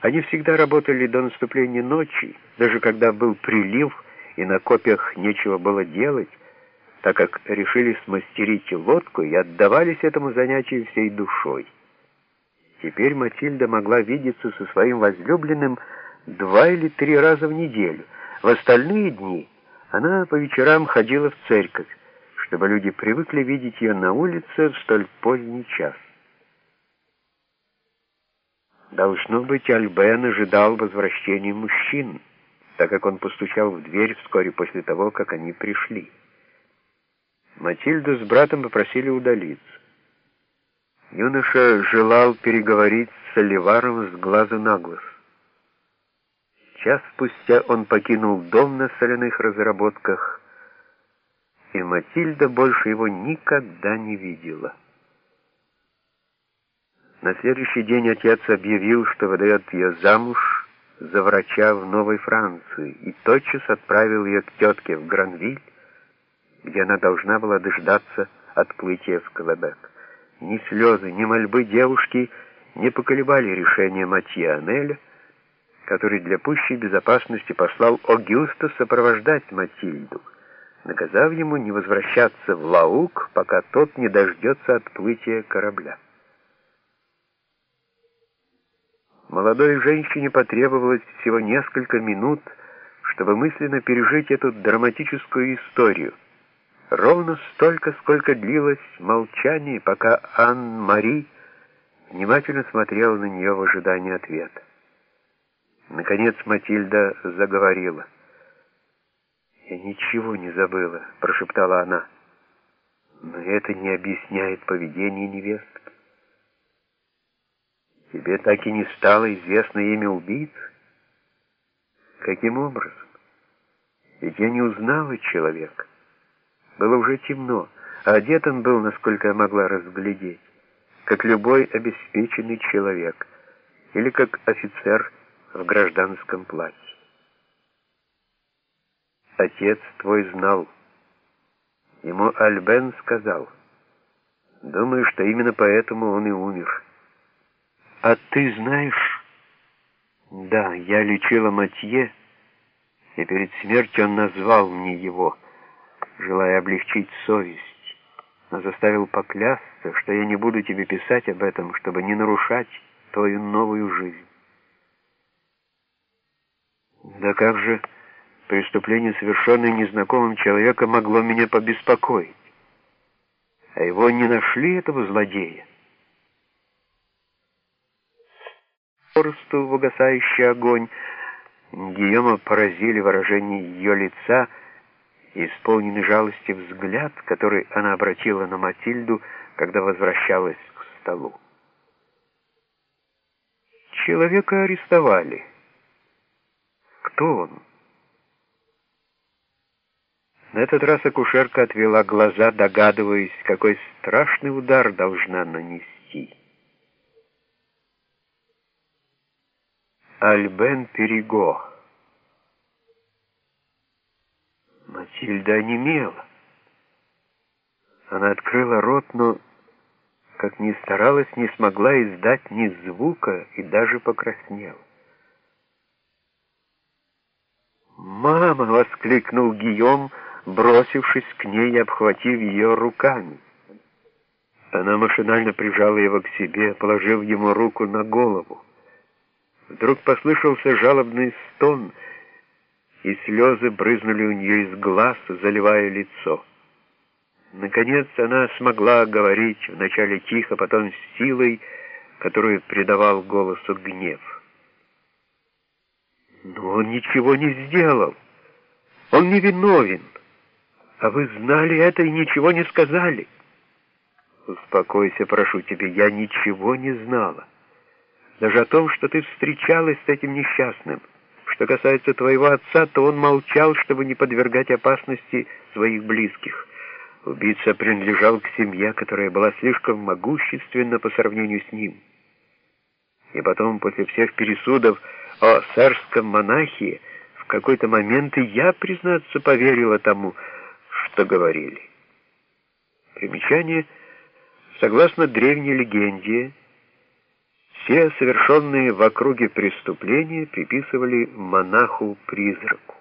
Они всегда работали до наступления ночи, даже когда был прилив и на копьях нечего было делать, так как решили смастерить лодку и отдавались этому занятию всей душой. Теперь Матильда могла видеться со своим возлюбленным два или три раза в неделю. В остальные дни она по вечерам ходила в церковь, чтобы люди привыкли видеть ее на улице в столь поздний час. Должно быть, Альбен ожидал возвращения мужчин, так как он постучал в дверь вскоре после того, как они пришли. Матильду с братом попросили удалиться. Юноша желал переговорить с Оливаром с глазу на глаз. Час спустя он покинул дом на соляных разработках, и Матильда больше его никогда не видела. На следующий день отец объявил, что выдает ее замуж за врача в Новой Франции, и тотчас отправил ее к тетке в Гранвиль, где она должна была дождаться отплытия в Квебек. Ни слезы, ни мольбы девушки не поколебали решение Матье Анеля, который для пущей безопасности послал Огюста сопровождать Матильду, наказав ему не возвращаться в Лаук, пока тот не дождется отплытия корабля. Молодой женщине потребовалось всего несколько минут, чтобы мысленно пережить эту драматическую историю. Ровно столько, сколько длилось молчание, пока Ан-Мари внимательно смотрела на нее в ожидании ответа. Наконец Матильда заговорила. «Я ничего не забыла», — прошептала она. «Но это не объясняет поведение невестки. Тебе так и не стало известно имя убийцы? Каким образом? Ведь я не узнала человека. Было уже темно, а одет он был, насколько я могла разглядеть, как любой обеспеченный человек, или как офицер в гражданском платье. Отец твой знал. Ему Альбен сказал. Думаю, что именно поэтому он и умер. А ты знаешь? Да, я лечила Матье, и перед смертью он назвал мне его, желая облегчить совесть, но заставил поклясться, что я не буду тебе писать об этом, чтобы не нарушать твою новую жизнь. Да как же преступление, совершенное незнакомым человеком, могло меня побеспокоить? А его не нашли, этого злодея? Росту в угасающий огонь Гийома поразили выражение ее лица и исполненный жалости взгляд, который она обратила на Матильду, когда возвращалась к столу. Человека арестовали. Кто он? На этот раз акушерка отвела глаза, догадываясь, какой страшный удар должна нанести. Альбен Перего. Матильда онемела. Она открыла рот, но, как ни старалась, не смогла издать ни звука и даже покраснела. «Мама!» — воскликнул Гийом, бросившись к ней и обхватив ее руками. Она машинально прижала его к себе, положив ему руку на голову. Вдруг послышался жалобный стон, и слезы брызнули у нее из глаз, заливая лицо. Наконец она смогла говорить, вначале тихо, потом с силой, которую придавал голосу гнев. Но он ничего не сделал. Он не виновен. А вы знали это и ничего не сказали. Успокойся, прошу тебя, я ничего не знала. Даже о том, что ты встречалась с этим несчастным. Что касается твоего отца, то он молчал, чтобы не подвергать опасности своих близких. Убийца принадлежал к семье, которая была слишком могущественна по сравнению с ним. И потом, после всех пересудов, о царском монахе, в какой-то момент и я, признаться, поверила тому, что говорили. Примечание. Согласно древней легенде, Все совершенные в округе преступления приписывали монаху-призраку.